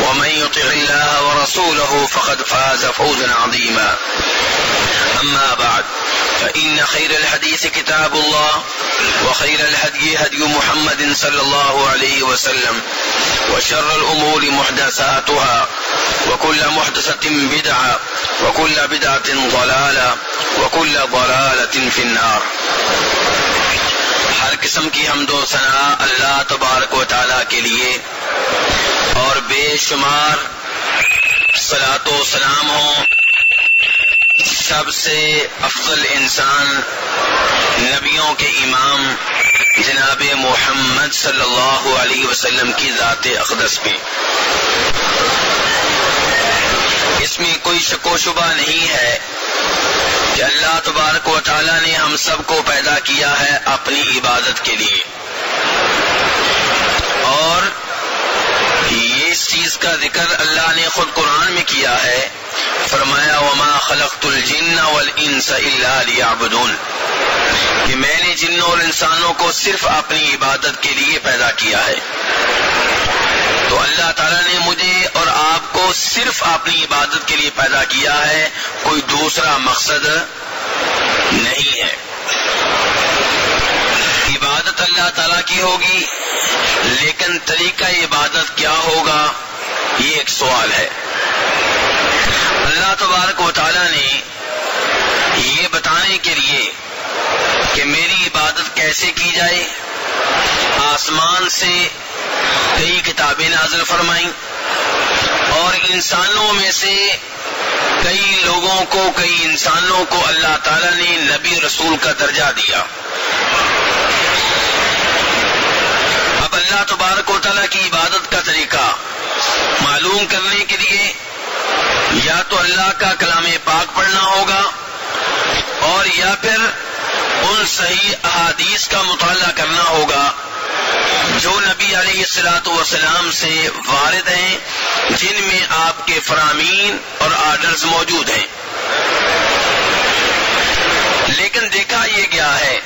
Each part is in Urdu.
ومن يطع الله ورسوله فقد فاز فوزا عظيما. أما بعد، فإن خير الحديث كتاب الله، وخير الهدي هدي محمد صلى الله عليه وسلم، وشر الأمور محدثاتها، وكل محدثة بدعة، وكل بدعة ضلالة، وكل ضلالة في النار. ہر قسم کی حمد و ثناء اللہ تبارک و تعالی کے لیے اور بے شمار سلاط و سلام ہوں، سب سے افضل انسان نبیوں کے امام جناب محمد صلی اللہ علیہ وسلم کی ذات اقدس پہ اس میں کوئی شک و شبہ نہیں ہے کہ اللہ تبارک و تعالی نے ہم سب کو پیدا کیا ہے اپنی عبادت کے لیے۔ اور اس چیز کا ذکر اللہ نے خود قرآن میں کیا ہے۔ فرمایا، وما خلقت الجن والانس الا ليعبدون۔ کہ میں نے جنوں اور انسانوں کو صرف اپنی عبادت کے لیے پیدا کیا ہے۔ تو اللہ تعالیٰ نے مجھے اور آپ کو صرف اپنی عبادت کے لیے پیدا کیا ہے۔ کوئی دوسرا مقصد نہیں ہے۔ عبادت اللہ تعالیٰ کی ہوگی۔ لیکن طریقہ عبادت کیا ہوگا؟ یہ ایک سوال ہے۔ اللہ تبارک و تعالیٰ نے یہ بتانے کے لیے کہ میری عبادت کیسے کی جائے؟ آسمان سے کئی کتابیں نازل فرمائیں اور انسانوں میں سے کئی لوگوں کو، کئی انسانوں کو اللہ تعالی نے نبی رسول کا درجہ دیا۔ اللہ تبارک و تعالیٰ کی عبادت کا طریقہ معلوم کرنے کے لیے یا تو اللہ کا کلام پاک پڑھنا ہوگا اور یا پھر ان صحیح احادیث کا مطالعہ کرنا ہوگا جو نبی علیہ السلاۃ وسلام سے وارد ہیں، جن میں آپ کے فرامین اور آرڈرز موجود ہیں۔ لیکن دیکھا یہ گیا ہے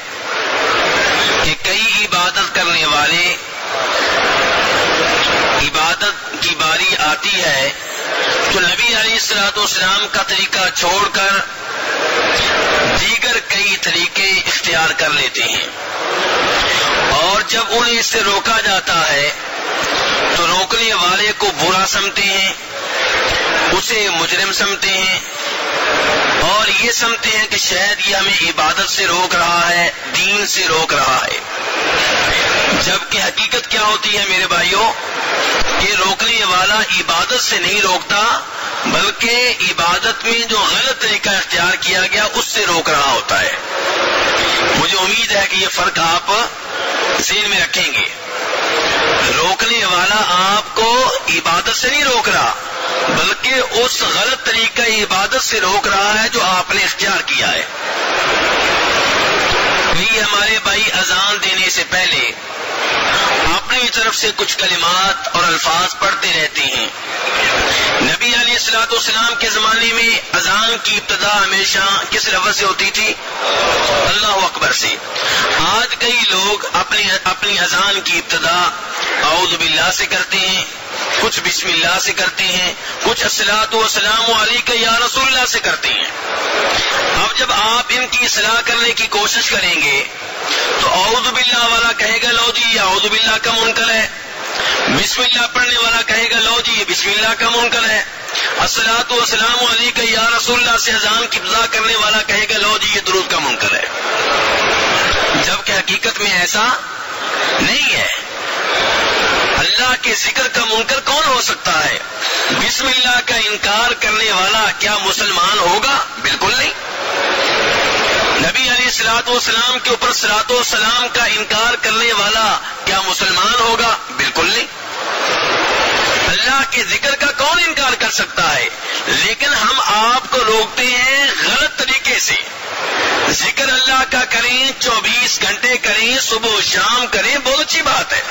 کہ کئی عبادت کرنے والے عبادت کی باری ہے تو نبی علیہ السلاۃ والسلام کا طریقہ چھوڑ کر دیگر کئی طریقے اختیار کر لیتے ہیں۔ اور جب انہیں اس سے روکا جاتا ہے، تو روکنے والے کو برا سمتے ہیں، اسے مجرم سمتے ہیں۔ اور یہ سمتے ہیں کہ شاید یہ ہمیں عبادت سے روک رہا ہے، دین سے روک رہا ہے۔ جبکہ حقیقت کیا ہوتی ہے میرے بھائیوں؟ کہ روکنے والا عبادت سے نہیں روکتا، بلکہ عبادت میں جو غلط طریقہ اختیار کیا گیا، اس سے روک رہا ہوتا ہے۔ مجھے امید ہے کہ یہ فرق آپ ذہن میں رکھیں گے۔ روکنے والا آپ کو عبادت سے نہیں روک رہا، بلکہ اس غلط طریقہ عبادت سے روک رہا ہے جو آپ نے اختیار کیا ہے۔ ابھی ہمارے بھائی اذان دینے سے پہلے اپنی طرف سے کچھ کلمات اور الفاظ پڑھتے رہتے ہیں۔ نبی علیہ السلاۃ والسلام کے زمانے میں اذان کی ابتدا ہمیشہ کس لفظ سے ہوتی تھی؟ اللہ اکبر سے۔ آج کئی لوگ اپنی اپنی اذان کی ابتدا اعوذ باللہ سے کرتے ہیں، کچھ بسم اللہ سے کرتے ہیں، کچھ اسلات و اسلام علی کا یا رسول اللہ سے کرتے ہیں۔ اب جب آپ ان کی اصلاح کرنے کی کوشش کریں گے، تو اعوذ باللہ والا کہے گا، لو جی یہ اعوذ باللہ کا منکر ہے۔ بسم اللہ پڑھنے والا کہے گا، لو جی یہ بسم اللہ کا منکر ہے۔ اسلات و اسلام علی کا یا رسول اللہ سے اذان کی ابتدا کرنے والا کہے گا، لو جی یہ درود کا منکر ہے۔ جبکہ حقیقت میں ایسا نہیں ہے۔ اللہ کے ذکر کا منکر کون ہو سکتا ہے؟ بسم اللہ کا انکار کرنے والا کیا مسلمان ہوگا؟ بالکل نہیں۔ نبی علی سلاط والسلام کے اوپر سلاط والسلام کا انکار کرنے والا کیا مسلمان ہوگا؟ بالکل نہیں۔ اللہ کے ذکر کا کون انکار کر سکتا ہے؟ لیکن ہم آپ کو روکتے ہیں غلط طریقے سے۔ ذکر اللہ کا کریں، چوبیس گھنٹے کریں، صبح و شام کریں، بہت اچھی بات ہے۔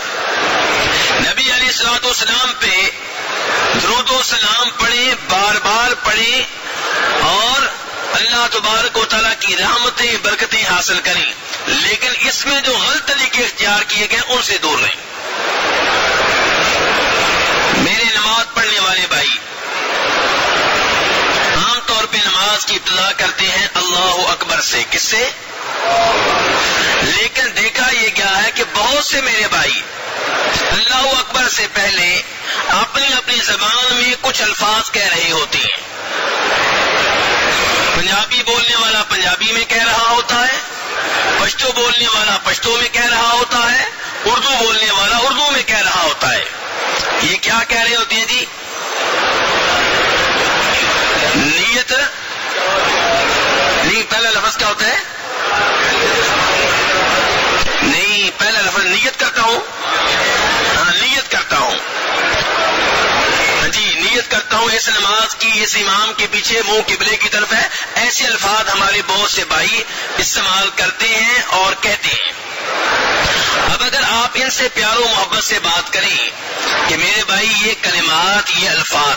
نبی علی سلاد والسلام پہ درود و سلام پڑھیں، بار بار پڑھیں اور اللہ تبارک و تعالیٰ کی رحمتیں، برکتیں حاصل کریں۔ لیکن اس میں جو غلط طریقے اختیار کیے گئے، ان سے دور رہیں۔ پڑھنے والے بھائی۔ عام طور پہ نماز کی ابتدا کرتے ہیں اللہ اکبر سے۔ کس سے؟ لیکن دیکھا یہ کیا ہے کہ بہت سے میرے بھائی اللہ اکبر سے پہلے اپنی اپنی زبان میں کچھ الفاظ کہہ رہے ہوتے ہیں۔ پنجابی بولنے والا پنجابی میں کہہ رہا ہوتا ہے، پشتو بولنے والا پشتو میں کہہ رہا ہوتا ہے، اردو بولنے والا اردو میں کہہ رہا ہوتا ہے۔ یہ کیا کہہ رہے ہوتے ہیں جی؟ نیت؟ نہیں، پہلا لفظ کیا ہوتا ہے؟ نہیں، پہلا لفظ نیت کرتا ہوں۔ ہاں نیت کرتا ہوں۔ ہاں جی نیت کرتا ہوں۔ اس نماز کی، اس امام کے پیچھے منہ قبلے کی طرف ہے۔ ایسے الفاظ ہمارے بہت سے بھائی استعمال کرتے ہیں اور کہتے ہیں۔ اب اگر آپ ان سے پیار و محبت سے بات کریں کہ میرے بھائی، یہ کلمات، یہ الفاظ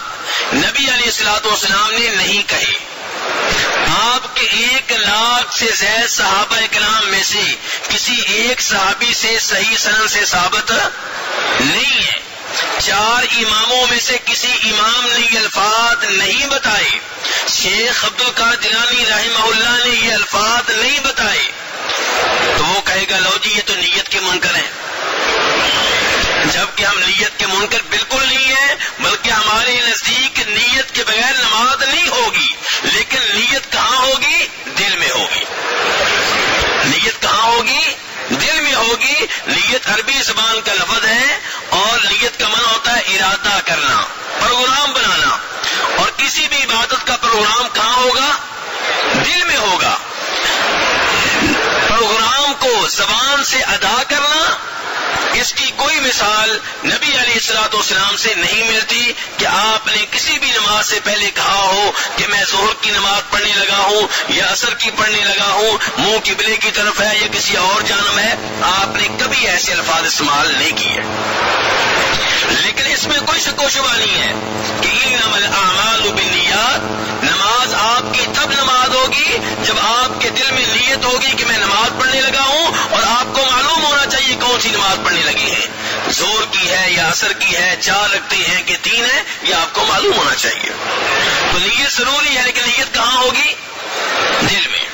نبی علیہ السلاط والسلام نے نہیں کہے۔ آپ کے ایک لاکھ سے زائد صحابہ کلام میں سے کسی ایک صحابی سے صحیح سن سے ثابت نہیں ہے۔ چار اماموں میں سے کسی امام نے یہ الفاظ نہیں بتائے۔ شیخ عبد القار جنانی رحمہ اللہ نے یہ الفاظ نہیں بتائے۔ تو وہ کہے گا، لو جی یہ تو نیت کے منکر ہیں۔ جبکہ ہم نیت کے منکر بالکل نہیں ہیں، بلکہ ہمارے نزدیک نیت کے بغیر نماز نہیں ہوگی، لیکن نیت کہاں ہوگی؟ دل میں ہوگی۔ نیت کہاں ہوگی؟ دل میں ہوگی۔ نیت عربی زبان کا لفظ ہے، اور نیت کا من ہوتا ہے ارادہ کرنا، پروگرام بنانا۔ اور کسی بھی عبادت کا پروگرام کہاں ہوگا؟ دل میں ہوگا۔ کو زبان سے ادا کرنا اس کی کوئی مثال نبی علی السلاط والسلام سے نہیں ملتی کہ آپ نے کسی بھی نماز سے پہلے کہا ہو کہ میں ظہر کی نماز پڑھنے لگا ہوں یا اثر کی پڑھنے لگا ہوں، منہ قبلے کی طرف ہے یا کسی اور جانم ہے، آپ نے کبھی ایسے الفاظ استعمال نہیں کیے۔ لیکن اس میں کوئی شک و شبہ نہیں ہے کہ اعمال نماز آپ کی تب نماز ہوگی جب آپ کے دل میں نیت ہوگی کہ میں نماز پڑھنے لگا ہوں اور آپ کو معلوم ہونا چاہیے کون سی نماز پڑھنے لگی ہے۔ زور کی ہے یا اثر کی ہے چار رکھتے ہیں کہ تین ہے یہ آپ کو معلوم ہونا چاہیے۔ تو نیت ضروری ہے لیکن نیت کہاں ہوگی؟ دل میں۔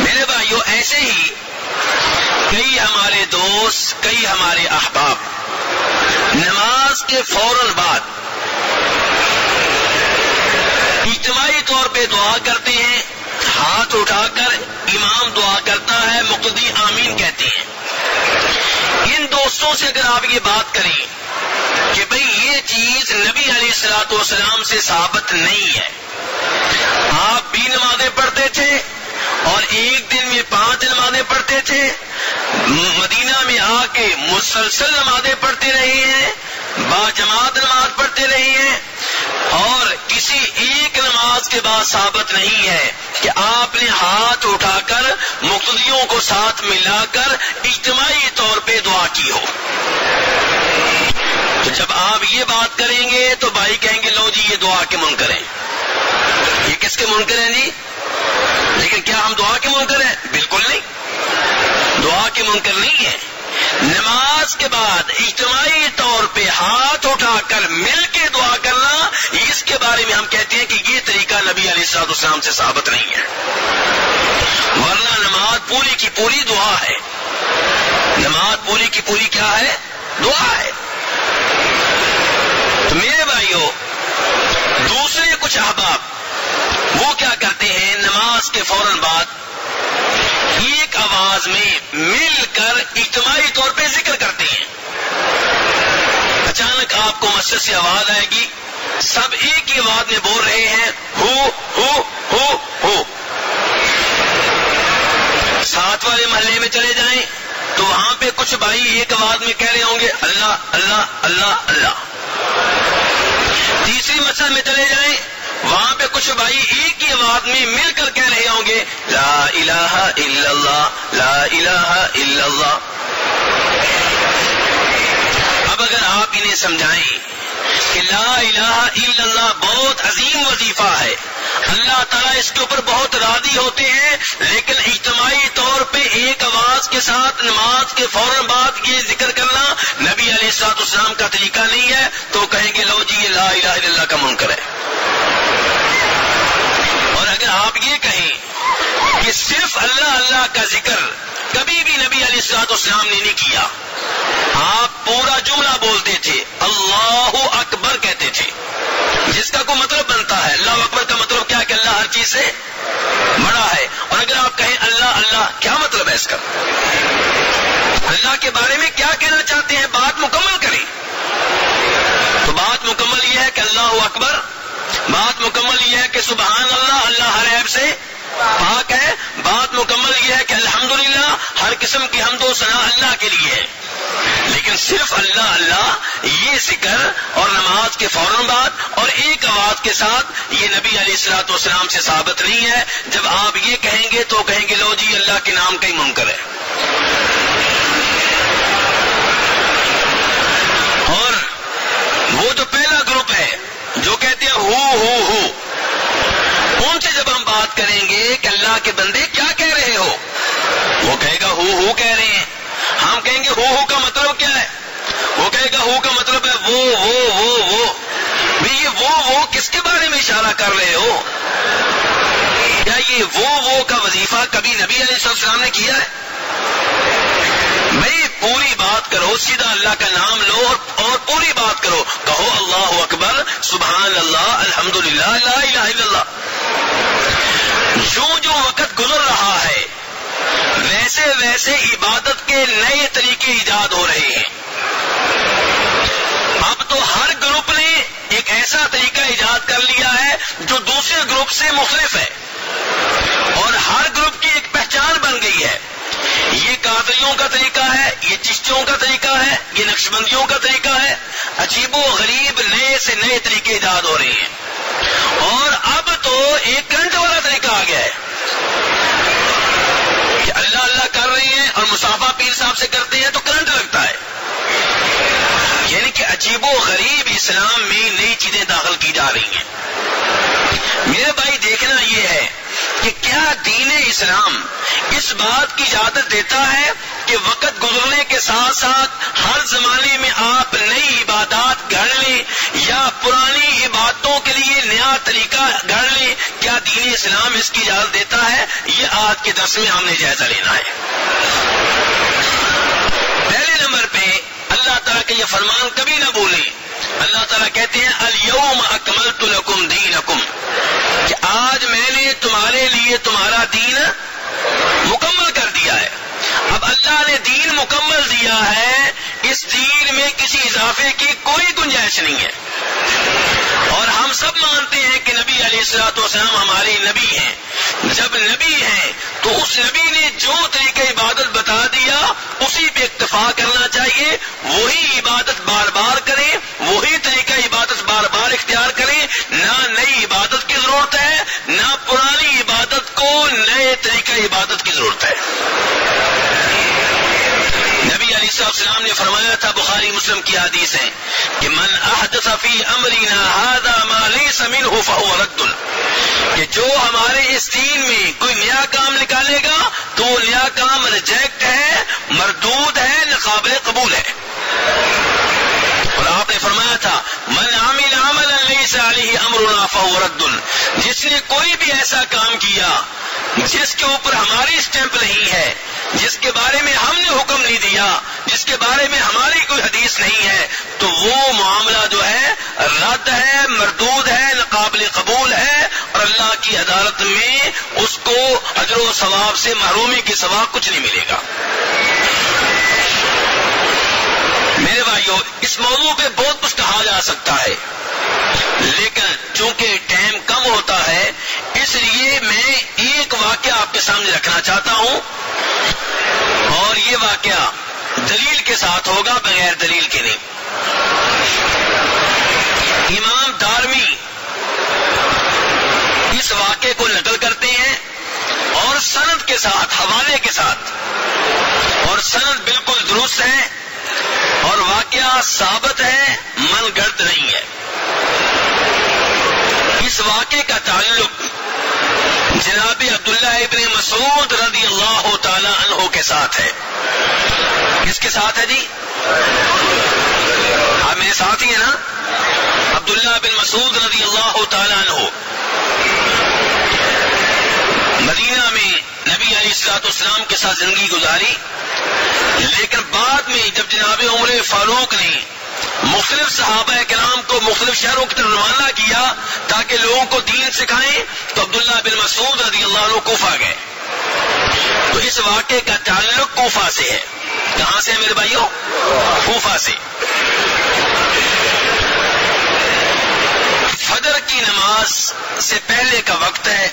میرے بھائیوں ایسے ہی کئی ہمارے دوست، کئی ہمارے احباب نماز کے فوراً بعد اجتماعی طور پہ دعا کرتے ہیں۔ ہاتھ اٹھا کر امام دعا کرتا ہے، مقتدی آمین کہتے ہیں۔ ان دوستوں سے اگر آپ یہ بات کریں کہ بھئی یہ چیز نبی علیہ السلاط والسلام سے ثابت نہیں ہے۔ آپ بھی نمازیں پڑھتے تھے اور ایک دن میں پانچ نمازیں پڑھتے تھے۔ مدینہ میں آ کے مسلسل نمازیں پڑھتے رہے ہیں، با جماعت نماز پڑھتے رہے ہیں۔ اور کسی ایک نماز کے بعد ثابت نہیں ہے کہ آپ نے ہاتھ اٹھا کر مقتدیوں کو ساتھ ملا کر اجتماعی طور پہ دعا کی ہو۔ تو جب آپ یہ بات کریں گے تو بھائی کہیں گے، لو جی یہ دعا کے من کریں یہ کس کے منکر ہیں جی؟ لیکن کیا ہم دعا کے منکر ہیں؟ بالکل نہیں۔ دعا کے منکر نہیں ہیں۔ نماز کے بعد اجتماعی طور پہ ہاتھ اٹھا کر مل کے دعا کرنا، اس کے بارے میں ہم کہتے ہیں کہ یہ طریقہ نبی علیہ السلام اسلام سے ثابت نہیں ہے۔ ورنہ نماز پوری کی پوری دعا ہے۔ نماز پوری کی پوری کیا ہے؟ دعا ہے۔ تو میرے بھائیوں دوسرے کچھ احباب وہ کیا کرتے ہیں؟ نماز کے فوراً بعد ایک آواز میں مل کر اجتماعی طور پہ ذکر کرتے ہیں۔ اچانک آپ کو مسجد سے آواز آئے گی۔ سب ایک ہی آواز میں بول رہے ہیں، ہو ہو ہو ہو۔ ساتھ والے محلے میں چلے جائیں تو وہاں پہ کچھ بھائی ایک آواز میں کہہ رہے ہوں گے، اللہ اللہ اللہ اللہ۔ تیسری مسجد میں چلے جائیں وہاں پہ کچھ بھائی ایک ہی آواز میں مل کر کہہ رہے ہوں گے، لا الہ الا اللہ، لا الہ الا اللہ۔ اب اگر آپ انہیں سمجھائیں کہ لا الہ الا اللہ بہت عظیم وظیفہ ہے اللہ تعالیٰ اس کے اوپر بہت راضی ہوتے ہیں، لیکن اجتماعی طور پہ ایک آواز کے ساتھ نماز کے فوراً بعد یہ ذکر کرنا نبی علیہ السلاط اسلام کا طریقہ نہیں ہے، تو کہیں گے لو جی یہ لا الہ الا اللہ کا منکر ہے۔ اور اگر آپ یہ کہیں کہ صرف اللہ اللہ کا ذکر کبھی بھی نبی علیہ السلاط اسلام نے نہیں کیا، آپ پورا جملہ بولتے تھے اللہ اکبر کہتے تھے۔ جس کا کوئی مطلب بنتا ہے۔ اللہ اکبر کا مطلب کیا کہ اللہ ہر چیز سے بڑا ہے۔ اور اگر آپ کہیں اللہ اللہ، کیا مطلب ہے اس کا؟ اللہ کے بارے میں کیا کہنا چاہتے ہیں؟ بات مکمل کریں۔ تو بات مکمل یہ ہے کہ اللہ اکبر، بات مکمل یہ ہے کہ سبحان اللہ اللہ ہر عیب سے پاک ہے۔ بات مکمل یہ ہے کہ الحمدللہ ہر قسم کی حمد و ثنا اللہ کے لیے ہے۔ لیکن صرف اللہ اللہ یہ ذکر اور نماز کے فوراً بعد اور ایک آواز کے ساتھ یہ نبی علیہ السلاط والسلام سے ثابت نہیں ہے۔ جب آپ یہ کہیں گے تو کہیں گے لو جی اللہ کے نام کا ہی منکر ہے۔ اور وہ جو پہلا گروپ ہے جو کہتے ہیں ہو ہو ہو ان سے جب ہم بات کریں گے کہ اللہ کے بندے کیا کہہ رہے ہو؟ وہ کہے گا ہو ہو کہہ رہے ہیں۔ ہم کہیں گے ہو ہو کا مطلب کیا ہے؟ وہ کہے گا ہو کا مطلب ہے وہ وہ وہ وہ۔ یہ وہ وہ کس کے بارے میں اشارہ کر رہے ہو؟ کیا یہ وہ وہ کا وظیفہ کبھی نبی علیہ السلام نے کیا ہے؟ بھائی، پوری بات کرو، سیدھا اللہ کا نام لو اور پوری بات کرو۔ کہو اللہ اکبر، سبحان اللہ الحمد للہ اللہ۔ جو جو وقت گزر رہا ہے، ویسے ویسے عبادت کے نئے طریقے ایجاد ہو رہے ہیں۔ اب تو ہر گروپ نے ایک ایسا طریقہ ایجاد کر لیا ہے جو دوسرے گروپ سے مختلف ہے۔ اور ہر گروپ کی ایک پہچان بن گئی ہے۔ یہ قادریوں کا طریقہ ہے، یہ چشتیوں کا طریقہ ہے، یہ نقش بندیوں کا طریقہ ہے۔ عجیب و غریب نئے سے نئے طریقے ایجاد ہو رہے ہیں اور اب تو ایک کرنٹ والا طریقہ آ گیا ہے کہ اللہ اللہ کر رہے ہیں اور مسافہ پیر صاحب سے کرتے ہیں تو کرنٹ لگتا ہے۔ یعنی کہ عجیب و غریب اسلام میں نئی چیزیں داخل کی جا رہی ہیں۔ میرے بھائی، دیکھنا یہ ہے کہ کیا دین اسلام اس بات کی اجازت دیتا ہے کہ وقت گزرنے کے ساتھ ساتھ ہر زمانے میں آپ نئی عبادات گھڑ لیں یا پرانی عبادتوں کے لیے نیا طریقہ گھڑ لیں، کیا دین اسلام اس کی اجازت دیتا ہے؟ یہ آج کے دس میں ہم نے جائزہ لینا ہے۔ پہلے نمبر پہ اللہ تعالیٰ کے یہ فرمان کبھی نہ بھولیں۔ اللہ تعالیٰ کہتے ہیں الوم اکمل تلکم دین کہ آج میں نے تمہارے لیے تمہارا دین مکمل کر دیا ہے۔ اب اللہ نے دین مکمل دیا ہے اس دین میں کسی اضافے کی کوئی گنجائش نہیں ہے۔ اور ہم سب مانتے ہیں کہ نبی علیہ السلاط وسلام ہمارے نبی ہیں۔ جب نبی ہیں تو اس نبی نے جو طریقہ عبادت بتا دیا، اسی پہ اکتفا کرنا چاہیے۔ وہی عبادت بار بار کریں، وہی طریقہ عبادت بار بار اختیار کریں۔ نہ نئی عبادت کی ضرورت ہے، نہ پرانی عبادت کو نئے طریقہ عبادت کی ضرورت ہے۔ نبی علی صاحب السلام نے فرمایا تھا، بخاری مسلم کی حدیث ہے کہ من احدث فی امرنا هذا ما ليس منه فهو رد. کہ جو ہمارے اس دین میں کوئی نیا کام نکالے گا تو وہ نیا کام ریجیکٹ ہے، مردود ہے قابل قبول ہے۔ نے فرمایا تھا، من عامل عمل لیس علیہ امرنا فهو رد. جس نے کوئی بھی ایسا کام کیا، جس کے اوپر ہماری اسٹیمپ نہیں ہے، جس کے بارے میں ہم نے حکم نہیں دیا، جس کے بارے میں ہماری کوئی حدیث نہیں ہے، تو وہ معاملہ جو ہے، رد ہے، مردود ہے، ناقابل قبول ہے، اور اللہ کی عدالت میں اس کو اجر و ثواب سے محرومی کے سوا کچھ نہیں ملے گا۔ اس موضوع پہ بہت کچھ کہا جا سکتا ہے۔ لیکن چونکہ ٹائم کم ہوتا ہے، اس لیے میں ایک واقعہ آپ کے سامنے رکھنا چاہتا ہوں۔ اور یہ واقعہ دلیل کے ساتھ ہوگا بغیر دلیل کے نہیں امام دارمی اس واقعے کو نقل کرتے ہیں اور سند کے ساتھ، حوالے کے ساتھ۔ اور سند بالکل درست ہے۔ اور واقعہ ثابت ہے، من گرد نہیں ہے۔ اس واقعے کا تعلق جناب عبداللہ ابن مسعود رضی اللہ تعالی عنہ کے ساتھ ہے۔ کس کے ساتھ ہے جی؟ آپ میرے ساتھ ہی ہیں نا؟ عبداللہ بن مسعود رضی اللہ تعالی عنہ۔ مدینہ میں نبی علیہ السلاط اسلام کے ساتھ زندگی گزاری، لیکن بعد میں جب جناب عمر فاروق نے مختلف صحابہ کرام کو مختلف شہروں کی طرف روانہ کیا تاکہ لوگوں کو دین سکھائیں، تو عبداللہ بن مسعود رضی اللہ عنہ کوفہ گئے۔ تو اس واقعے کا تعلق کوفہ سے ہے۔ کہاں سے ہے میرے بھائیوں؟ کوفہ سے۔ فجر کی نماز سے پہلے کا وقت ہے۔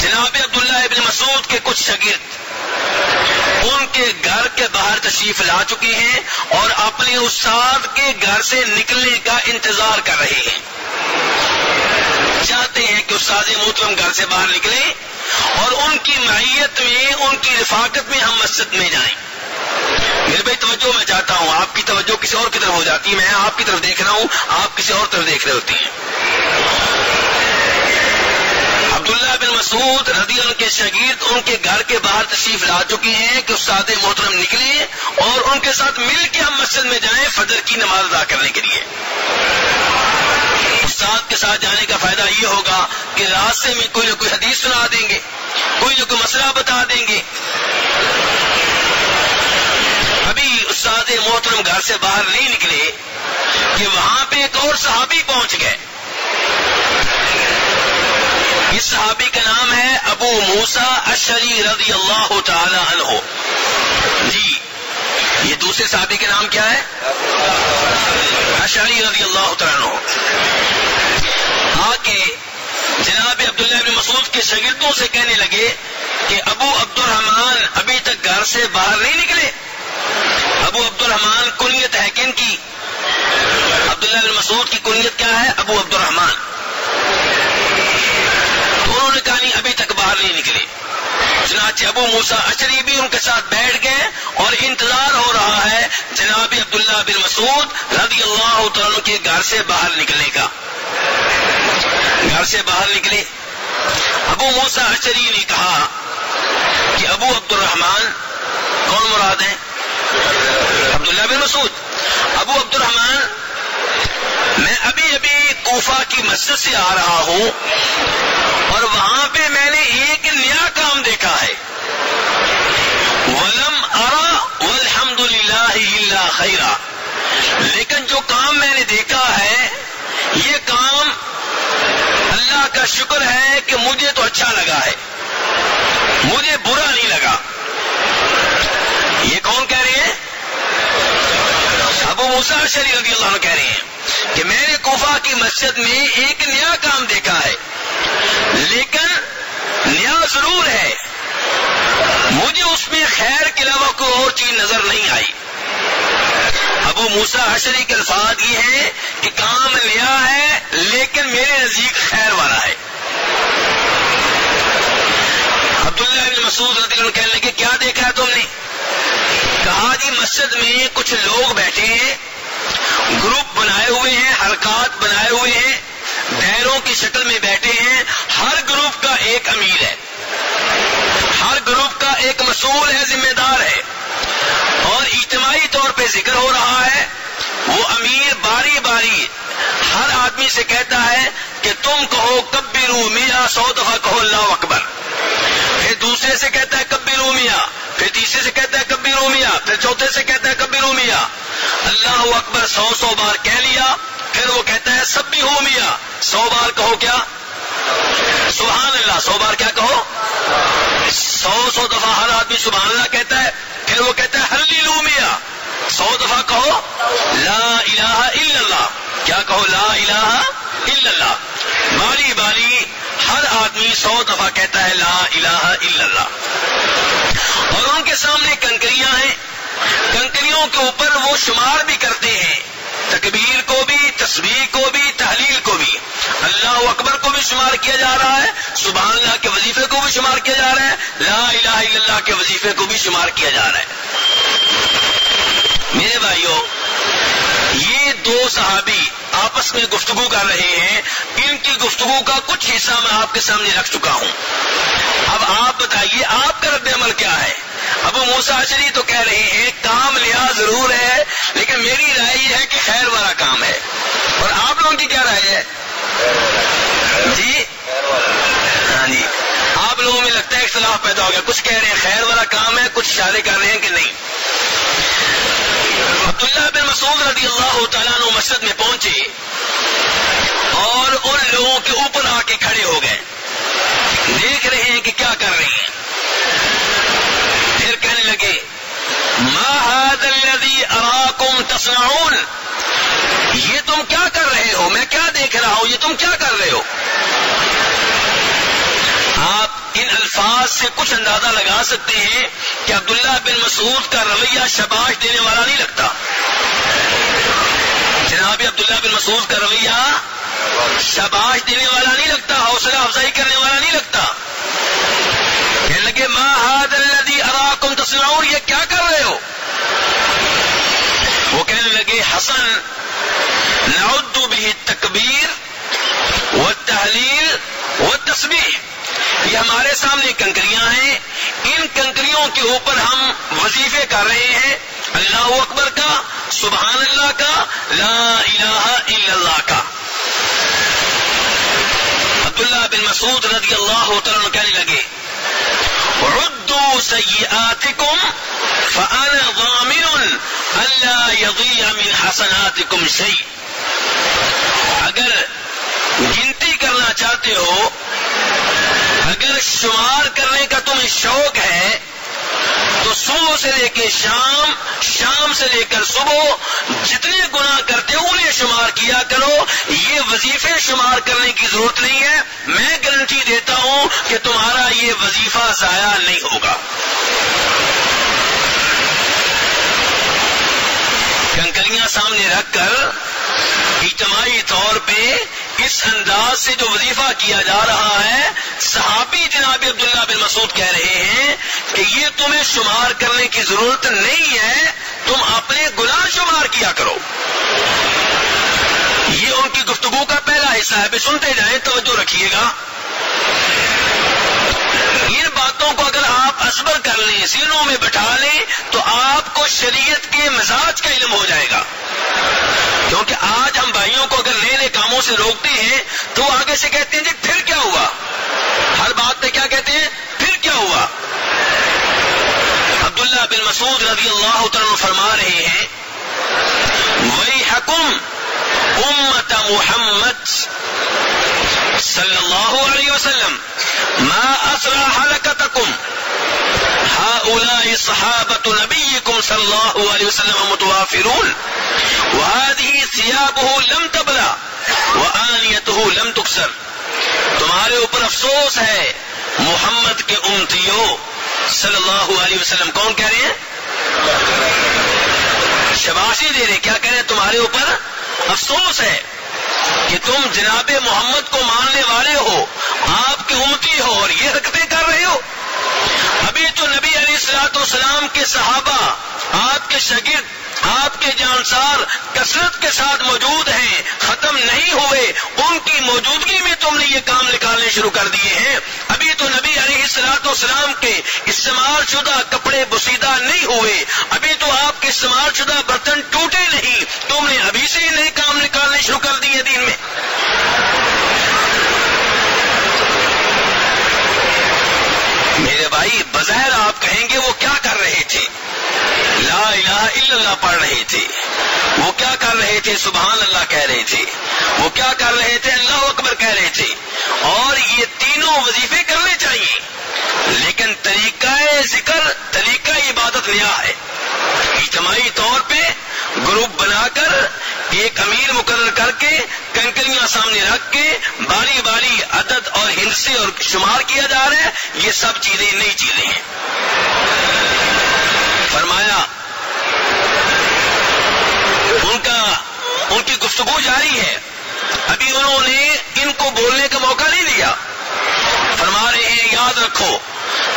جناب عبداللہ ابن مسعود کے کچھ شگرد ان کے گھر کے باہر تشریف لا چکے ہیں اور اپنے استاد کے گھر سے نکلنے کا انتظار کر رہے ہیں۔ چاہتے ہیں کہ استاد محترم گھر سے باہر نکلے اور ان کی معیت میں، ان کی رفاقت میں ہم مسجد میں جائیں۔ میرے بھائی، توجہ میں چاہتا ہوں، آپ کی توجہ کسی اور کی طرف ہو جاتی ہے، میں آپ کی طرف دیکھ رہا ہوں، آپ کسی اور طرف دیکھ رہے ہوتی ہیں عبداللہ بن مسعود رضی اللہ کے شگید ان کے گھر کے باہر تشریف لا چکے ہیں کہ استاد محترم نکلے اور ان کے ساتھ مل کے ہم مسجد میں جائیں فجر کی نماز ادا کرنے کے لیے۔ استاد کے ساتھ جانے کا فائدہ یہ ہوگا کہ راستے میں کوئی نہ کوئی حدیث سنا دیں گے، کوئی نہ کوئی مسئلہ بتا دیں گے۔ ابھی استاد محترم گھر سے باہر نہیں نکلے کہ وہاں پہ ایک اور صحابی پہنچ گئے۔ اس صحابی کا نام ہے ابو موسا اشری رضی اللہ تعالی عنہ۔ جی یہ دوسرے صحابی کے نام کیا ہے؟ اشری رضی اللہ تعالی عنہ۔ آ کے جناب عبداللہ بن مسعود کے شاگردوں سے کہنے لگے کہ ابو عبد الرحمان ابھی تک گھر سے باہر نہیں نکلے۔ ابو عبد الرحمان کنیت ہے کن کی؟ عبداللہ بن مسعود کی کنیت کیا ہے؟ ابو عبد الرحمان انہوں نے کہا نہیں ابھی تک باہر نہیں نکلے چنانچہ ابو موسا اچری بھی ان کے ساتھ بیٹھ گئے اور انتظار ہو رہا ہے جناب عبداللہ بن مسعود رضی اللہ تعالیٰ کے گھر سے باہر نکلنے کا۔ گھر سے باہر نکلے۔ ابو موسا اچری نے کہا کہ ابو عبد الرحمان کون مراد ہیں؟ عبداللہ بن مسعود۔ ابو عبد الرحمان میں ابھی ابھی کوفہ کی مسجد سے آ رہا ہوں۔ اور وہاں پہ میں نے ایک نیا کام دیکھا ہے۔ ولم ارا والحمد للہ خیرا لیکن جو کام میں نے دیکھا ہے، یہ کام اللہ کا شکر ہے کہ مجھے تو اچھا لگا ہے۔ مجھے برا نہیں لگا۔ یہ کون کہہ رہے ہیں؟ ابو موسا شری رضی اللہ عنہ کہہ رہے ہیں کہ میں نے کوفہ کی مسجد میں ایک نیا کام دیکھا ہے لیکن نیا ضرور ہے مجھے اس میں خیر کے علاوہ کوئی اور چیز نظر نہیں آئی۔ ابو موسا حشری کے الفاظ یہ ہیں کہ کام نیا ہے لیکن میرے نزدیک خیر والا ہے۔ عبداللہ بن مسعود رضی اللہ کہنے لگے، کیا دیکھا ہے تم نے؟ کہا جی مسجد میں کچھ لوگ بیٹھے ہیں۔ گروپ بنائے ہوئے ہیں، حرکات بنائے ہوئے ہیں۔ دائروں کی شکل میں بیٹھے ہیں۔ ہر گروپ کا ایک امیر ہے۔ ہر گروپ کا ایک مسئول ہے، ذمہ دار ہے۔ اور اجتماعی طور پہ ذکر ہو رہا ہے، وہ امیر باری باری ہر آدمی سے کہتا ہے کہ تم کہو، کبیرو میاں سو دفعہ کہو، اللہ اکبر۔ پھر دوسرے سے کہتا ہے، کبیرو میاں۔ پھر تیسرے سے کہتا ہے، کبیرو میاں۔ پھر چوتھے سے کہتا ہے، کبیرو میاں۔ اللہ اکبر سو سو بار کہہ لیا، پھر وہ کہتا ہے سب بھی ہو میاں۔ سو بار کہو کیا؟ سبحان اللہ، سو بار کیا کہو؟ سو سو دفعہ ہر آدمی سبحان اللہ کہتا ہے، پھر وہ کہتا ہے ہلدی لو میاں سو دفعہ کہو، لا الہ الا اللہ۔ کیا کہو؟ لا الہ الا اللہ۔ باری باری ہر آدمی سو دفعہ کہتا ہے، لا الہ الا اللہ۔ اور ان کے سامنے کنکریاں ہیں۔ کنکریوں کے اوپر وہ شمار بھی کرتے ہیں۔ تکبیر کو بھی تصویر کو بھی، تحلیل کو بھی۔ اللہ اکبر کو بھی شمار کیا جا رہا ہے، سبحان اللہ کے وظیفے کو بھی شمار کیا جا رہا ہے، لا الہ الا اللہ کے وظیفے کو بھی شمار کیا جا رہا ہے۔ میرے بھائیوں یہ دو صحابی آپس میں گفتگو کر رہے ہیں، ان کی گفتگو کا کچھ حصہ میں آپ کے سامنے رکھ چکا ہوں۔ اب آپ بتائیے، آپ کا رد عمل کیا ہے؟ ابو موساشری تو کہہ رہے ہیں، کام لیا ضرور ہے، لیکن میری رائے یہ ہے کہ خیر والا کام ہے۔ اور آپ لوگوں کی کیا رائے ہے؟ جی؟ ہاں جی۔ آپ لوگوں میں لگتا ہے اختلاف پیدا ہو گیا۔ کچھ کہہ رہے ہیں خیر والا کام ہے، کچھ اشارے کر رہے ہیں کہ نہیں۔ عبداللہ بن مسعود رضی اللہ تعالیٰ نو مسجد میں پہنچے اور ان لوگوں کے اوپر آ کے کھڑے ہو گئے۔ دیکھ رہے ہیں کہ کیا کر رہے ہیں۔ پھر کہنے لگے، ما الذي اراكم تصنعون؟ یہ تم کیا کر رہے ہو میں کیا دیکھ رہا ہوں یہ تم کیا کر رہے ہو؟ آپ ان الفاظ سے کچھ اندازہ لگا سکتے ہیں کہ عبداللہ بن مسعود کا رویہ شباش دینے والا نہیں لگتا۔ جناب عبداللہ بن مسعود کا رویہ شباش دینے والا نہیں لگتا، حوصلہ افزائی کرنے والا نہیں لگتا۔ کہنے لگے ماں ہاد الدی اراکم تصنعون، یہ کیا کر رہے ہو؟ وہ کہنے لگے، حسن نعد بھی تکبیر و تحلیل و تصویر یہ ہمارے سامنے کنکریاں ہیں۔ ان کنکریوں کے اوپر ہم وظیفے کر رہے ہیں۔ اللہ اکبر کا، سبحان اللہ کا، لا الہ الا اللہ کا۔ عبداللہ بن مسعود رضی اللہ تعالیٰ کہنے لگے، ردو سیئاتکم فانا ضامن اللہ یضیع من حسناتکم شیء۔ اگر گنتی کرنا چاہتے ہو، اگر شمار کرنے کا تمہیں شوق ہے، تو صبح سے لے کے شام شام سے لے کر صبح جتنے گنا کرتے ہو، انہیں شمار کیا کرو۔ یہ وظیفے شمار کرنے کی ضرورت نہیں ہے۔ میں گارنٹی دیتا ہوں کہ تمہارا یہ وظیفہ ضائع نہیں ہوگا۔ کنکریاں سامنے رکھ کر اجتماعی طور پہ اس انداز سے جو وظیفہ کیا جا رہا ہے، صحابی جناب عبداللہ بن مسعود کہہ رہے ہیں کہ یہ تمہیں شمار کرنے کی ضرورت نہیں ہے، تم اپنے گناہ شمار کیا کرو۔ یہ ان کی گفتگو کا پہلا حصہ ہے۔ سنتے جائیں، توجہ رکھیے گا۔ ان کو اگر آپ اصبر کر لیں، سینوں میں بٹھا لیں، تو آپ کو شریعت کے مزاج کا علم ہو جائے گا۔ کیونکہ آج ہم بھائیوں کو اگر نئے نئے کاموں سے روکتے ہیں، تو وہ آگے سے کہتے ہیں جی پھر کیا ہوا؟ ہر بات پہ کیا کہتے ہیں؟ پھر کیا ہوا؟ عبداللہ بن مسعود رضی اللہ تعالیٰ فرما رہے ہیں وہی حکم امت محمد صلی اللہ علیہ وسلم، ما اسرا حلقتکم هؤلاء صحابة نبيكم صلى الله عليه وسلم متوافرون، وهذه ثيابه لم تبلى، وآنيته لم تكسر. تمہارے اوپر افسوس ہے، محمد کے امتیوں صلی اللہ علیہ وسلم کون کہہ رہے ہیں؟ شباشی دے رہے کیا کہہ رہے ہیں؟ تمہارے اوپر افسوس ہے۔ کہ تم جناب محمد کو ماننے والے ہو، آپ کی امتی ہو اور یہ حرکتیں کر رہے ہو۔ ابھی تو نبی علیہ السلاط والسلام کے صحابہ، آپ کے شگرد آپ کے جانسار کثرت کے ساتھ موجود ہیں، ختم نہیں ہوئے، ان کی موجودگی میں تم نے یہ کام نکالنے شروع کر دیے ہیں۔ ابھی تو نبی علیہ السلاط والسلام کے استعمال شدہ کپڑے بسیدہ نہیں ہوئے، ابھی تو آپ کے استعمال شدہ برتن ٹوٹے نہیں۔ تم نے ابھی سے ہی نئے کام نکالنے شروع کر دیے دین میں۔ میرے بھائی، بظاہر آپ کہیں گے وہ کیا کر رہے تھے؟ لا الہ الا اللہ پڑھ رہے تھے وہ کیا کر رہے تھے سبحان اللہ کہہ رہے تھے وہ کیا کر رہے تھے اللہ اکبر کہہ رہے تھے اور یہ تینوں وظیفے کرنے چاہیے۔ لیکن طریقہ ذکر، طریقہ عبادت نیا ہے۔ اجتماعی طور پہ گروپ بنا کر ایک امیر مقرر کر کے کنکریاں سامنے رکھ کے باری باری عدد اور ہندسے اور شمار کیا جا رہا ہے۔ یہ سب چیزیں نئی چیزیں ہیں۔ فرمایا ان کا ان کی گفتگو جاری ہے۔ ابھی انہوں نے ان کو بولنے کا موقع نہیں دیا۔ فرما رہے ہیں، یاد رکھو،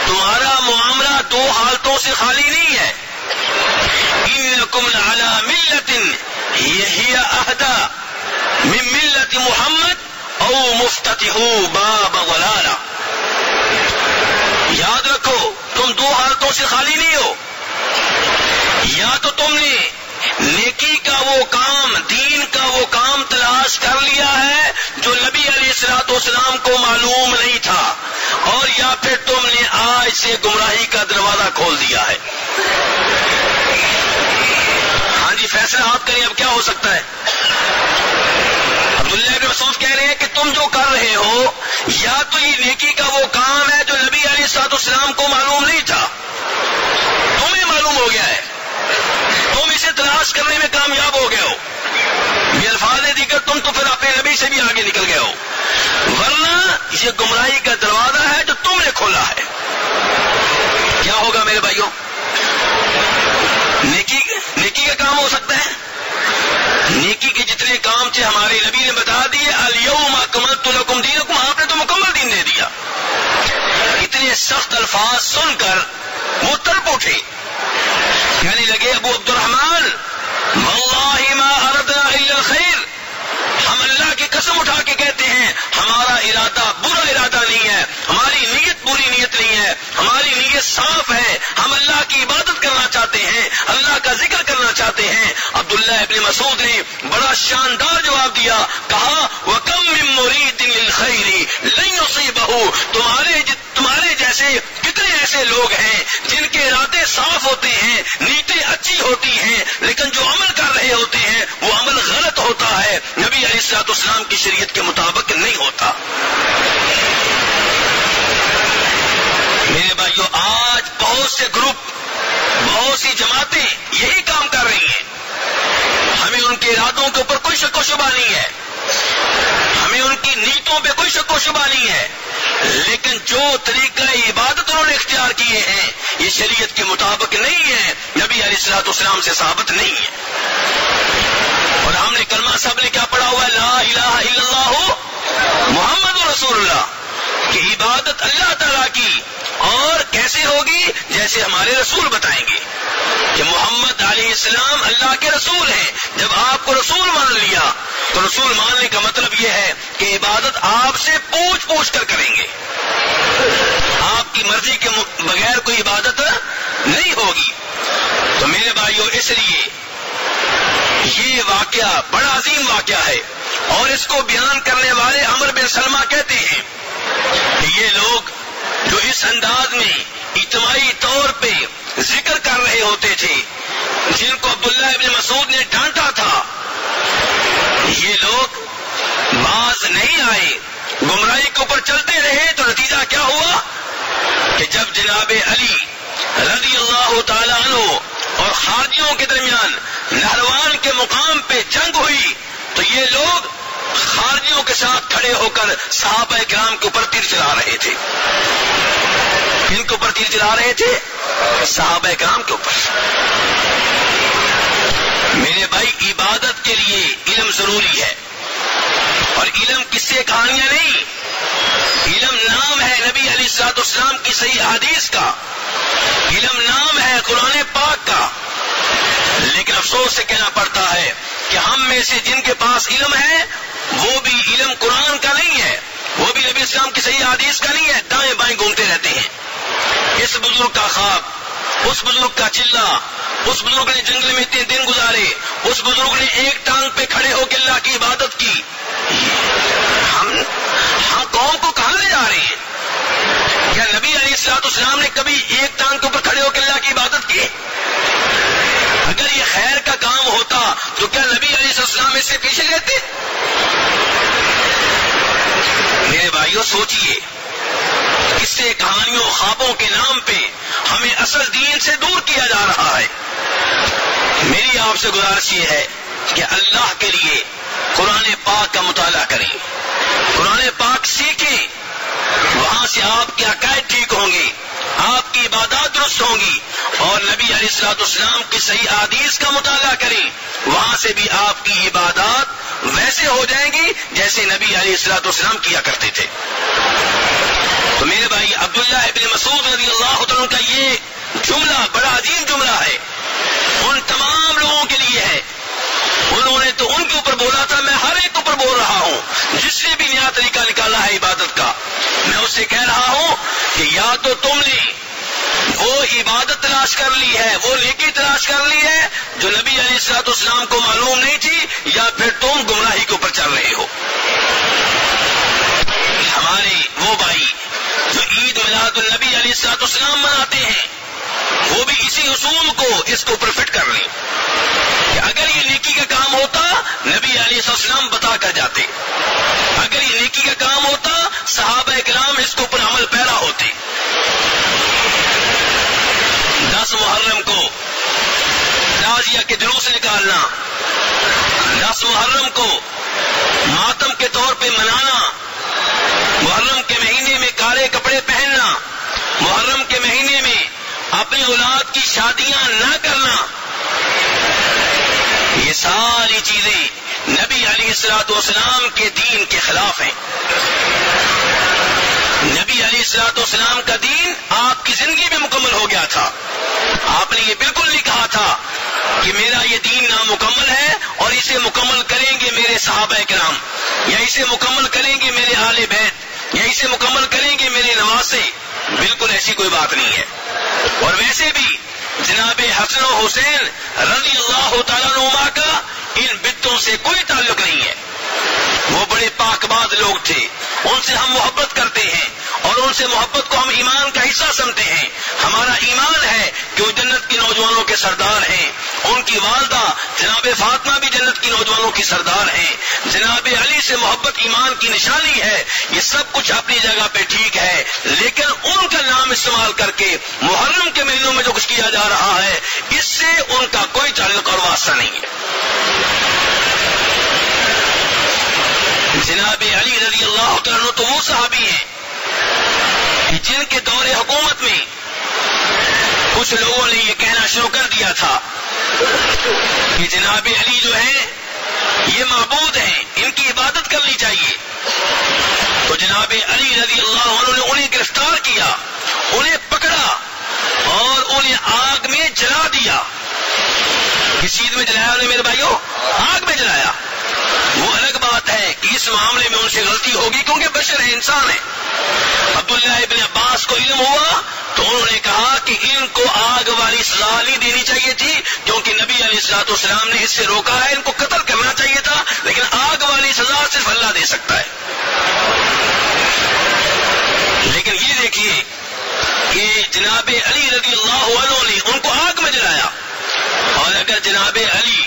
تمہارا معاملہ دو حالتوں سے خالی نہیں ہے۔ انکم ملت یہی اہدا من ملت محمد او مفتتح باب غلالا یاد رکھو، تم دو حالتوں سے خالی نہیں ہو۔ یا تو تم نے نیکی کا وہ کام، دین کا وہ کام تلاش کر لیا ہے جو نبی علیہ السلاط اسلام کو معلوم نہیں تھا۔ اور یا پھر تم نے آج سے گمراہی کا دروازہ کھول دیا ہے۔ ہاں جی فیصلہ آپ کریں، اب کیا ہو سکتا ہے؟ عبداللہ بن مسعود کہہ رہے ہیں کہ تم جو کر رہے ہو، یا تو یہ نیکی کا وہ کام ہے جو نبی علیہ السلاط اسلام کو معلوم نہیں تھا تمہیں معلوم ہو گیا ہے تم اسے کرنے میں کامیاب ہو گئے ہو۔ یہ الفاظ دیگر، تم تو پھر اپنے نبی سے بھی آگے نکل گئے ہو۔ ورنہ یہ گمراہی کا دروازہ ہے جو تم نے کھولا ہے۔ کیا ہوگا میرے بھائیوں؟ نیکی نیکی کا کام ہو سکتا ہے۔ نیکی کے جتنے کام تھے ہمارے نبی نے بتا دیے۔ الم کمل تو لکم دین آپ نے تو مکمل دین دے دیا۔ اتنے سخت الفاظ سن کر وہ ترپ اٹھے۔ کہنے لگے، ابو عبد الرحمان واللہ ما اردنا الا الخیر ہم اللہ کی قسم اٹھا کے کہتے ہیں، ہمارا ارادہ برا ارادہ نہیں ہے، ہماری نیت بری نیت نہیں ہے، ہماری نیت صاف ہے۔ ہم اللہ کی عبادت کرنا چاہتے ہیں، اللہ کا ذکر کرنا چاہتے ہیں۔ عبداللہ ابن مسعود نے بڑا شاندار جواب دیا، کہا وہ کم مرید خیری نہیں بہو تمہارے تمہارے جیسے کتنے ایسے لوگ ہیں جن کے ارادے صاف ہوتے ہیں، نیتیں اچھی ہوتی ہیں، لیکن جو عمل کر رہے ہوتے ہیں، وہ عمل غلط ہوتا ہے۔ نبی علیہ السلاط اسلام کی شریعت کے مطابق نہیں ہوتا۔ میرے بھائیوں آج بہت سے گروپ، بہت سی جماعتیں یہی کام کر رہی ہیں۔ ہمیں ان کے ارادوں کے اوپر کوئی شک و شبہ نہیں ہے۔ ہمیں ان کی نیتوں پہ کوئی شک و شبہ نہیں ہے۔ لیکن جو طریقہ عبادت انہوں نے اختیار کیے ہیں، یہ شریعت کے مطابق نہیں ہے۔ نبی علیہ السلاط اسلام سے ثابت نہیں ہے۔ اور ہم نے کلمہ سب نے کیا پڑھا ہوا ہے؟ لا الہ الا اللہ، محمد رسول اللہ کہ عبادت اللہ تعالی کی اور کیسے ہوگی؟ جیسے ہمارے رسول بتائیں گے۔ کہ محمد علیہ السلام اللہ کے رسول ہیں۔ جب آپ کو رسول مان لیا، تو رسول ماننے کا مطلب یہ ہے کہ عبادت آپ سے پوچھ پوچھ کر کریں گے۔ آپ کی مرضی کے بغیر کوئی عبادت نہیں ہوگی۔ تو میرے بھائیوں اس لیے یہ واقعہ بڑا عظیم واقعہ ہے۔ اور اس کو بیان کرنے والے امر بن سلمہ کہتے ہیں کہ یہ لوگ جو اس انداز میں اجتماعی طور پہ ذکر کر رہے ہوتے تھے۔ جن کو عبداللہ ابن مسعود نے ڈانٹا تھا۔ یہ لوگ باز نہیں آئے۔ گمراہی کے اوپر چلتے رہے تو نتیجہ کیا ہوا؟ کہ جب جناب علی رضی اللہ تعالی عنہ اور خارجیوں کے درمیان نہروان کے مقام پہ جنگ ہوئی، تو یہ لوگ خارجیوں کے ساتھ کھڑے ہو کر صحابہ کرام کے اوپر تیر چلا رہے تھے۔ ان کے اوپر تیر چلا رہے تھے؟ صحابہ کرام کے اوپر۔ میرے بھائی، عبادت کے لیے علم ضروری ہے۔ اور علم کس سے کہانیاں نہیں؟ علم نام ہے نبی علی سات اسلام کی صحیح حدیث کا۔ علم نام ہے قرآن پاک کا۔ لیکن افسوس سے کہنا پڑتا ہے کہ ہم میں سے جن کے پاس علم ہے، وہ بھی علم قرآن کا نہیں ہے۔ وہ بھی نبی اسلام کی صحیح حدیث کا نہیں ہے۔ دائیں بائیں گھومتے رہتے ہیں۔ اس بزرگ کا خواب، اس بزرگ کا چلا اس بزرگ نے جنگل میں اتنے دن گزارے، اس بزرگ نے ایک ٹانگ پہ کھڑے ہو کے اللہ کی عبادت کی۔ ہم ہم قوم کو کہاں لے جا رہے ہیں؟ کیا نبی علی السلاط اسلام نے کبھی ایک ٹانگ کے اوپر کھڑے ہو کے اللہ کی عبادت کی؟ اگر یہ خیر کا کام ہوتا تو کیا نبی علی السلام اس سے پیچھے لیتے میرے بھائیوں سوچئے۔ اس سے کہانیوں، خوابوں کے نام پہ ہمیں اصل دین سے دور کیا جا رہا ہے۔ میری آپ سے گزارش یہ ہے کہ اللہ کے لیے قرآن پاک کا مطالعہ کریں۔ قرآن پاک سیکھیں۔ وہاں سے آپ کے عقائد ٹھیک ہوں گے، آپ کی عبادات درست ہوں گی اور نبی علیہ السلاط اسلام کی صحیح عادیث کا مطالعہ کریں۔ وہاں سے بھی آپ کی عبادات ویسے ہو جائیں گی جیسے نبی علیہ السلاط اسلام کیا کرتے تھے۔ تو میرے بھائی عبداللہ ابن مسعود رضی اللہ عنہ کا یہ جملہ بڑا عظیم جملہ ہے۔ ان تمام لوگوں کے لیے ہے۔ انہوں نے تو ان کے اوپر بولا تھا، میں ہر ایک اوپر بول رہا ہوں۔ جس نے بھی نیا طریقہ نکالا ہے عبادت کا، میں اس سے کہہ رہا ہوں کہ یا تو تم نے وہ عبادت تلاش کر لی ہے، وہ نیکی تلاش کر لی ہے جو نبی علیہ السلاط اسلام کو معلوم نہیں تھی، یا پھر تم گمراہی کے اوپر چل رہے ہو۔ ہمارے وہ بھائی عید میلاد النبی علیہ السلاط اسلام مناتے ہیں۔ وہ بھی اسی اصول کو اس کو پرفٹ کر لیں۔ کہ اگر یہ نیکی کا کام ہوتا، نبی علیہ السلام بتا کر جاتے۔ اگر یہ نیکی کا کام ہوتا، صحابہ کلام اس کو اوپر عمل پیرا ہوتے۔ دس محرم کو تازیہ کے دلوں سے نکالنا، دس محرم کو ماتم کے طور پہ منانا محرم کے مہینے میں کالے کپڑے پہننا، محرم کے مہینے میں اپنی اولاد کی شادیاں نہ کرنا۔ یہ ساری چیزیں نبی علی السلاط والسلام کے دین کے خلاف ہیں۔ نبی علی السلاط والسلام کا دین آپ کی زندگی میں مکمل ہو گیا تھا۔ آپ نے یہ بالکل نہیں کہا تھا کہ میرا یہ دین نامکمل ہے اور اسے مکمل کریں گے میرے صحابہ کرام یا اسے مکمل کریں گے میرے آل بیت۔ یا اسے مکمل کریں گے میری نماز نواسے بالکل ایسی کوئی بات نہیں ہے۔ اور ویسے بھی جناب حسن و حسین رضی اللہ تعالیٰ نما کا ان بتوں سے کوئی تعلق نہیں ہے۔ وہ بڑے پاک باز لوگ تھے۔ ان سے ہم محبت کرتے ہیں اور ان سے محبت کو ہم ایمان کا حصہ سمجھتے ہیں۔ ہمارا ایمان ہے کہ وہ جنت کے نوجوانوں کے سردار ہیں۔ ان کی والدہ جناب فاطمہ بھی جنت کی نوجوانوں کی سردار ہیں۔ جناب علی سے محبت ایمان کی نشانی ہے۔ یہ سب کچھ اپنی جگہ پہ ٹھیک ہے۔ لیکن ان کا نام استعمال کر کے محرم کے مہینوں میں جو کچھ کیا جا رہا ہے، اس سے ان کا کوئی تعلق اور واسطہ نہیں ہے۔ جناب رضی اللہ عنہ تو وہ صحابی ہیں جن کے دور حکومت میں کچھ لوگوں نے یہ کہنا شروع کر دیا تھا کہ جناب علی جو ہیں، یہ معبود ہیں، ان کی عبادت کرنی چاہیے۔ تو جناب علی رضی اللہ عنہ نے انہیں گرفتار کیا، انہیں پکڑا اور انہیں آگ میں جلا دیا۔ کس چیز میں جلایا انہیں میرے بھائیوں آگ میں جلایا۔ وہ الگ بات ہے کہ اس معاملے میں ان سے غلطی ہوگی کیونکہ بشر ہے انسان ہے عبداللہ ابن عباس کو علم ہوا تو انہوں نے کہا کہ ان کو آگ والی سزا نہیں دینی چاہیے تھی، کیونکہ نبی علیہ السلاط اسلام نے اس سے روکا ہے، ان کو قتل کرنا چاہیے تھا، لیکن آگ والی سزا صرف اللہ دے سکتا ہے لیکن یہ دیکھیے کہ جناب علی رضی اللہ عنہ نے ان کو آگ میں جلایا اور اگر جناب علی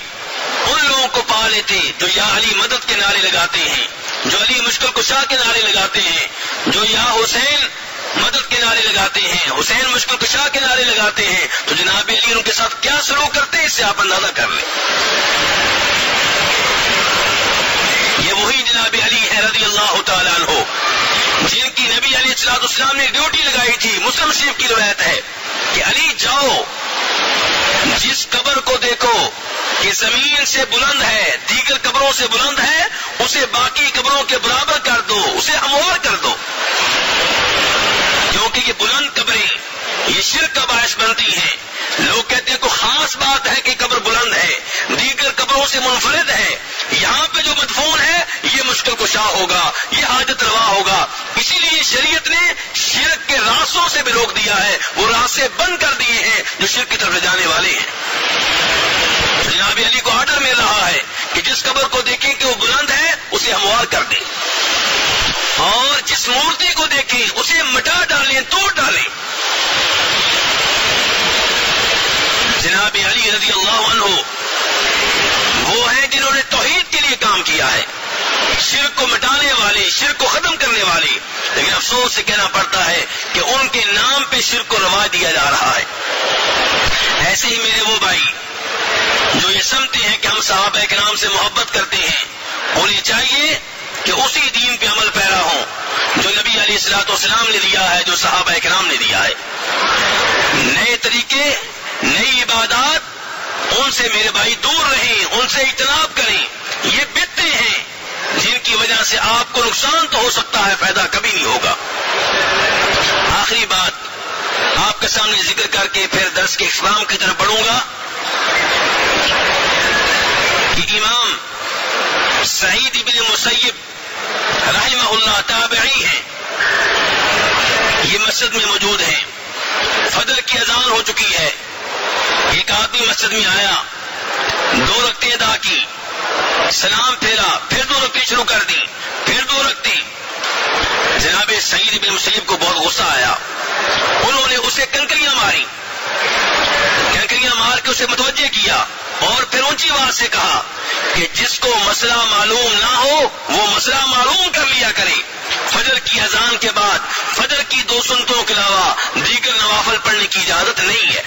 ان لوگوں کو پا لیتے جو یا علی مدد کے نعرے لگاتے ہیں، جو علی مشکل کشا کے نعرے لگاتے ہیں، جو یا حسین مدد کے نعرے لگاتے ہیں، حسین مشکل کشا کے نعرے لگاتے ہیں، تو جناب علی ان کے ساتھ کیا سلوک کرتے ہیں، اس سے آپ اندازہ کر لیں۔ یہ وہی جناب علی ہے رضی اللہ تعالیٰ عنہ، جن کی نبی علی السلاط اسلام نے ڈیوٹی لگائی تھی، مسلم شریف کی روایت ہے کہ علی جاؤ جس قبر کو دیکھو کہ زمین سے بلند ہے، دیگر قبروں سے بلند ہے، اسے باقی قبروں کے برابر کر دو، اسے ہموار کر دو۔ کیونکہ یہ بلند قبریں، یہ شرک کا باعث بنتی ہیں۔ لوگ کہتے ہیں کوئی خاص بات ہے کہ قبر بلند ہے، دیگر قبروں سے منفرد ہے۔ یہاں پہ جو مدفون ہے، یہ مشکل کشا ہوگا، یہ حاجت روا ہوگا۔ اسی لیے شریعت نے شرک کے راستوں سے بھی روک دیا ہے، وہ راستے بند کر دیے ہیں جو شرک کی طرف جانے والے ہیں۔ جناب علی کو آرڈر مل رہا ہے کہ جس قبر کو دیکھیں کہ وہ بلند ہے، اسے ہموار کر دیں۔ اور جس مورتی کو دیکھیں، اسے مٹا ڈالیں، توڑ ڈالیں جناب علی رضی اللہ عنہ، وہ ہیں جنہوں نے توحید کے لیے کام کیا ہے۔ شرک کو مٹانے والے، شرک کو ختم کرنے والے۔ لیکن افسوس سے کہنا پڑتا ہے کہ ان کے نام پہ شرک کو روا دیا جا رہا ہے۔ ایسے ہی میرے وہ بھائی، جو یہ سمتے ہیں کہ ہم صحابہ کے نام سے محبت کرتے ہیں، انہیں چاہیے کہ اسی دین پہ عمل پیرا ہوں، جو نبی علی السلاط والسلام نے دیا ہے، جو صحابہ کرام نے دیا ہے۔ نئے طریقے نئی عبادات ان سے میرے بھائی دور رہیں، ان سے اجتناب کریں، یہ بتتے ہیں، جن کی وجہ سے آپ کو نقصان تو ہو سکتا ہے، فائدہ کبھی نہیں ہوگا۔ آخری بات، آپ کے سامنے ذکر کر کے پھر درس کے اسلام کی طرف بڑھوں گا کہ امام سعید ابن مسیب رحمہ اللہ تابعی ہیں۔ یہ مسجد میں موجود ہیں۔ فضل کی اذان ہو چکی ہے۔ ایک آدمی مسجد میں آیا، دو رکھتے ادا کی، سلام پھیرا، پھر دو رکھتے شروع کر دی، پھر دو رکھتے جناب سعید بن مسلم کو بہت غصہ آیا۔ انہوں نے اسے کنکریاں ماری۔ کنکریاں مار کے اسے متوجہ کیا اور پھر اونچی آواز سے کہا کہ جس کو مسئلہ معلوم نہ ہو، وہ مسئلہ معلوم کر لیا کرے۔ فجر کی اذان کے بعد، فجر کی دو سنتوں کے علاوہ دیگر نوافل پڑھنے کی اجازت نہیں ہے۔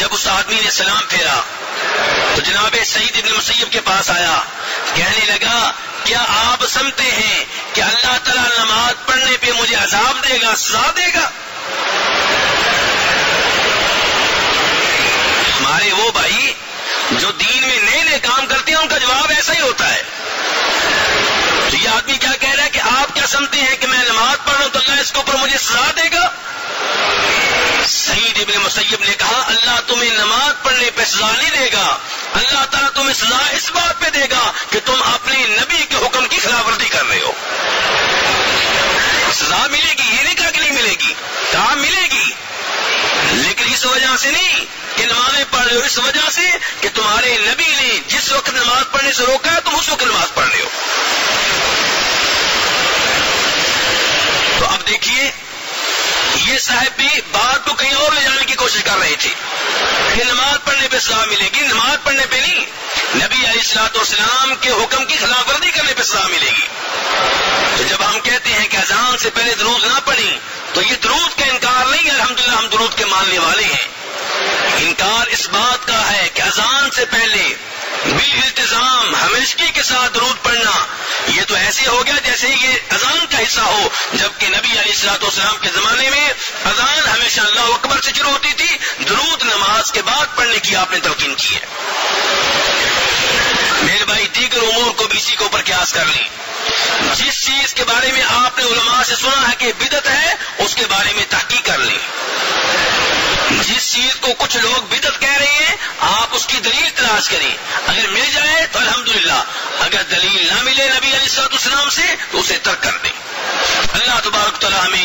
جب اس آدمی نے سلام پھیرا تو جناب سعید ابن مسیب کے پاس آیا، کہنے لگا، کیا آپ سمتے ہیں کہ اللہ تعالیٰ نماز پڑھنے پہ مجھے عذاب دے گا، سزا دے گا؟ ہمارے وہ بھائی جو دین میں نئے نئے کام کرتے ہیں، ان کا جواب ایسا ہی ہوتا ہے۔ یہ آدمی کیا کہہ رہا ہے کہ آپ کیا سمجھتے ہیں کہ میں نماز پڑھ رہا ہوں تو اللہ اس کے اوپر مجھے سزا دے گا؟ سعید ابن مسیب نے کہا، اللہ تمہیں نماز پڑھنے پہ سزا نہیں دے گا۔ اللہ تعالیٰ تمہیں سزا اس بات پہ دے گا کہ تم اپنے نبی کے حکم کی خلاف ورزی کر رہے ہو۔ سزا ملے گی، یہ نہیں کہا کہ نہیں ملے گی۔ کہا ملے گی۔ لیکن اس وجہ سے نہیں کہ نمازیں پڑھ رہے ہو، اس وجہ سے کہ تمہارے نبی نے جس وقت نماز پڑھنے سے روکا ہے، تم اس وقت نماز پڑھ رہے ہو تو اب دیکھیے، یہ صاحب بھی بات کو کہیں اور لے جانے کی کوشش کر رہے تھے کہ نماز پڑھنے پہ سزا ملے گی، نماز پڑھنے پہ نہیں۔ نبی علیہ السلاط والسلام کے حکم کی خلاف ورزی کرنے پہ سزا ملے گی۔ تو جب ہم کہتے ہیں کہ اذان سے پہلے درود نہ پڑھی تو یہ درود کا انکار نہیں الحمدللہ ہم درود کے ماننے والے ہیں۔ انکار اس بات کا ہے کہ اذان سے پہلے بال التظام ہمیشگی کے ساتھ درود پڑھنا یہ تو ایسے ہو گیا جیسے یہ اذان کا حصہ ہو، جبکہ نبی علیہ السلاط والسلام کے زمانے میں اذان ہمیشہ اللہ اکبر سے شروع ہوتی تھی، درود نماز کے بعد پڑھنے کی آپ نے تلقین کی ہے۔ میرے بھائی، دیگر امور کو بھی اسی کے اوپر قیاس کر لی جس چیز کے بارے میں آپ نے علماء سے سنا ہے کہ بدت ہے، اس کے بارے میں تحقیق کر لیں۔ جس چیز کو کچھ لوگ بدت کہہ رہے ہیں، آپ اس کی دلیل تلاش کریں۔ اگر مل جائے تو الحمدللہ۔ اگر دلیل نہ ملے نبی علیہ اسلام سے، تو اسے ترک کر دیں۔ اللہ تبارک تعالیٰ ہمیں